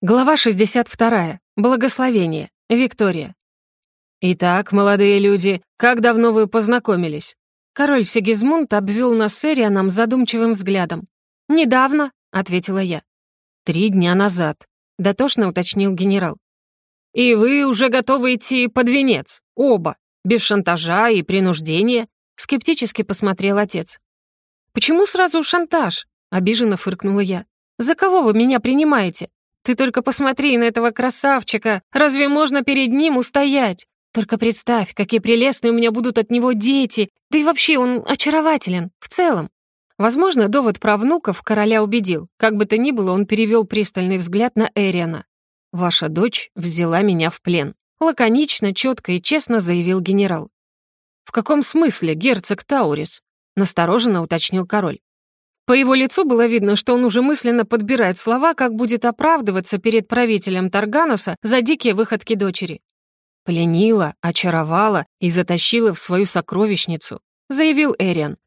Глава 62. Благословение. Виктория. «Итак, молодые люди, как давно вы познакомились?» Король Сигизмунд обвел нас с Эрианом задумчивым взглядом. «Недавно», — ответила я. «Три дня назад», — дотошно уточнил генерал. «И вы уже готовы идти под венец? Оба, без шантажа и принуждения?» — скептически посмотрел отец. «Почему сразу шантаж?» — обиженно фыркнула я. «За кого вы меня принимаете? Ты только посмотри на этого красавчика. Разве можно перед ним устоять? Только представь, какие прелестные у меня будут от него дети. Да и вообще он очарователен, в целом. Возможно, довод про внуков короля убедил. Как бы то ни было, он перевел пристальный взгляд на Эриана. «Ваша дочь взяла меня в плен», — лаконично, четко и честно заявил генерал. «В каком смысле, герцог Таурис?» — настороженно уточнил король. По его лицу было видно, что он уже мысленно подбирает слова, как будет оправдываться перед правителем Таргануса за дикие выходки дочери. «Пленила, очаровала и затащила в свою сокровищницу», — заявил Эриан.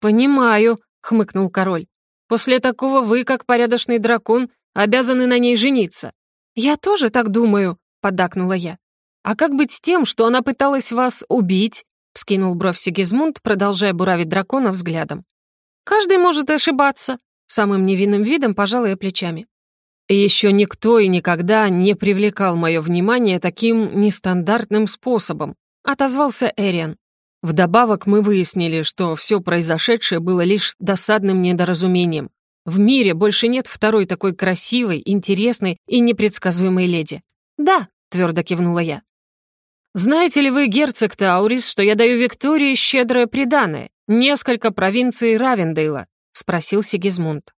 «Понимаю», — хмыкнул король. «После такого вы, как порядочный дракон, обязаны на ней жениться». «Я тоже так думаю», — поддакнула я. «А как быть с тем, что она пыталась вас убить?» — вскинул бровь Сигизмунд, продолжая буравить дракона взглядом. Каждый может ошибаться. Самым невинным видом пожала я плечами. Еще никто и никогда не привлекал мое внимание таким нестандартным способом, отозвался Эриан. Вдобавок мы выяснили, что все произошедшее было лишь досадным недоразумением. В мире больше нет второй такой красивой, интересной и непредсказуемой леди. «Да», — твердо кивнула я. «Знаете ли вы, герцог Таурис, что я даю Виктории щедрое приданое? Несколько провинций Равендейла?» — спросил Сигизмунд.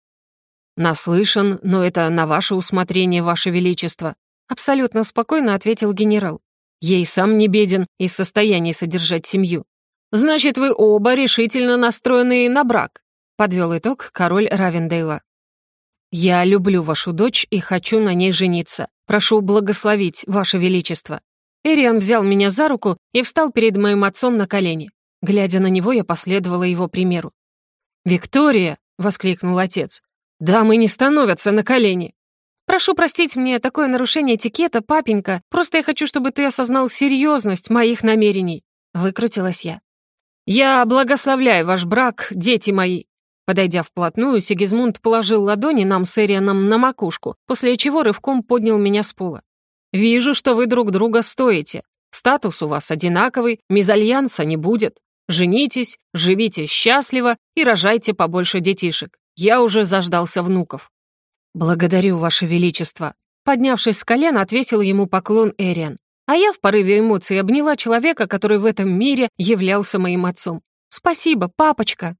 «Наслышан, но это на ваше усмотрение, ваше величество», — абсолютно спокойно ответил генерал. «Ей сам не беден и в состоянии содержать семью». «Значит, вы оба решительно настроены на брак», — подвел итог король Равендейла. «Я люблю вашу дочь и хочу на ней жениться. Прошу благословить, ваше величество», Эриан взял меня за руку и встал перед моим отцом на колени. Глядя на него, я последовала его примеру. «Виктория!» — воскликнул отец. «Дамы не становятся на колени!» «Прошу простить мне такое нарушение этикета, папенька. Просто я хочу, чтобы ты осознал серьезность моих намерений», — выкрутилась я. «Я благословляю ваш брак, дети мои!» Подойдя вплотную, Сигизмунд положил ладони нам с Эрианом на макушку, после чего рывком поднял меня с пола. Вижу, что вы друг друга стоите. Статус у вас одинаковый, мезальянса не будет. Женитесь, живите счастливо и рожайте побольше детишек. Я уже заждался внуков». «Благодарю, Ваше Величество». Поднявшись с колена, отвесил ему поклон Эриан. А я в порыве эмоций обняла человека, который в этом мире являлся моим отцом. «Спасибо, папочка».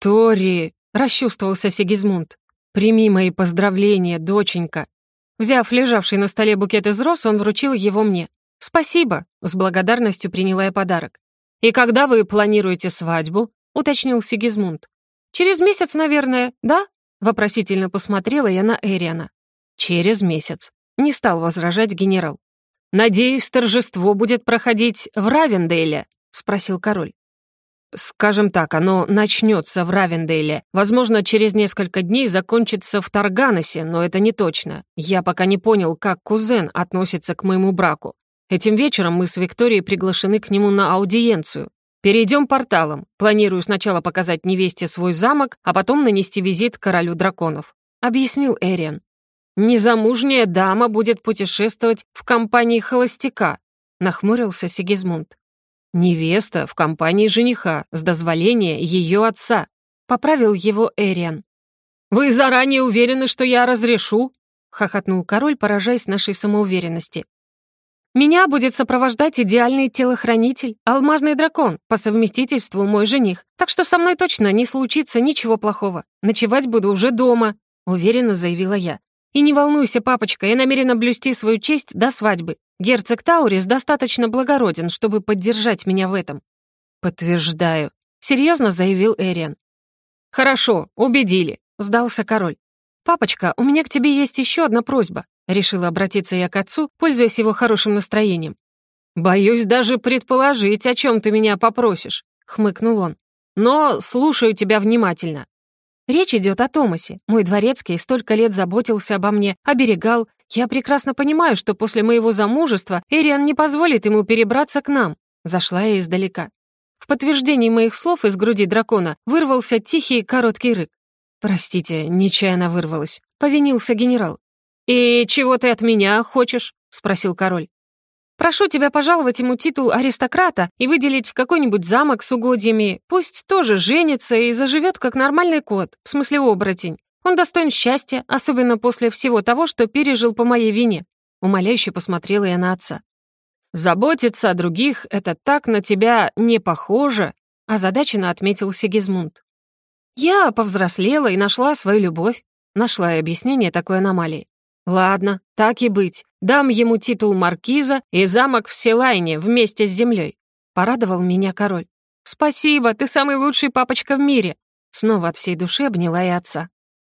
«Тори», — расчувствовался Сигизмунд. «Прими мои поздравления, доченька. Взяв лежавший на столе букет из роз, он вручил его мне. «Спасибо», — с благодарностью приняла я подарок. «И когда вы планируете свадьбу?» — уточнил Сигизмунд. «Через месяц, наверное, да?» — вопросительно посмотрела я на Эриана. «Через месяц», — не стал возражать генерал. «Надеюсь, торжество будет проходить в Равендейле?» — спросил король. Скажем так, оно начнется в Равендейле. Возможно, через несколько дней закончится в Тарганосе, но это не точно. Я пока не понял, как кузен относится к моему браку. Этим вечером мы с Викторией приглашены к нему на аудиенцию. Перейдем порталом. Планирую сначала показать невесте свой замок, а потом нанести визит королю драконов», — объяснил Эриан. «Незамужняя дама будет путешествовать в компании холостяка», — нахмурился Сигизмунд. «Невеста в компании жениха, с дозволения ее отца», — поправил его Эриан. «Вы заранее уверены, что я разрешу?» — хохотнул король, поражаясь нашей самоуверенности. «Меня будет сопровождать идеальный телохранитель, алмазный дракон, по совместительству мой жених, так что со мной точно не случится ничего плохого. Ночевать буду уже дома», — уверенно заявила я. «И не волнуйся, папочка, я намерена блюсти свою честь до свадьбы. Герцог Таурис достаточно благороден, чтобы поддержать меня в этом». «Подтверждаю», — серьезно заявил Эриан. «Хорошо, убедили», — сдался король. «Папочка, у меня к тебе есть еще одна просьба», — решила обратиться я к отцу, пользуясь его хорошим настроением. «Боюсь даже предположить, о чем ты меня попросишь», — хмыкнул он. «Но слушаю тебя внимательно». Речь идет о Томасе. Мой дворецкий столько лет заботился обо мне, оберегал. Я прекрасно понимаю, что после моего замужества Эриан не позволит ему перебраться к нам. Зашла я издалека. В подтверждении моих слов из груди дракона вырвался тихий короткий рык. «Простите, нечаянно вырвалась», — повинился генерал. «И чего ты от меня хочешь?» — спросил король. Прошу тебя пожаловать ему титул аристократа и выделить какой-нибудь замок с угодьями. Пусть тоже женится и заживет как нормальный кот, в смысле оборотень. Он достоин счастья, особенно после всего того, что пережил по моей вине». Умоляюще посмотрела я на отца. «Заботиться о других — это так на тебя не похоже», — озадаченно отметил Сигизмунд. «Я повзрослела и нашла свою любовь», — нашла и объяснение такой аномалии. «Ладно, так и быть. Дам ему титул маркиза и замок в Селайне вместе с землей», — порадовал меня король. «Спасибо, ты самый лучший папочка в мире!» Снова от всей души обняла и отца.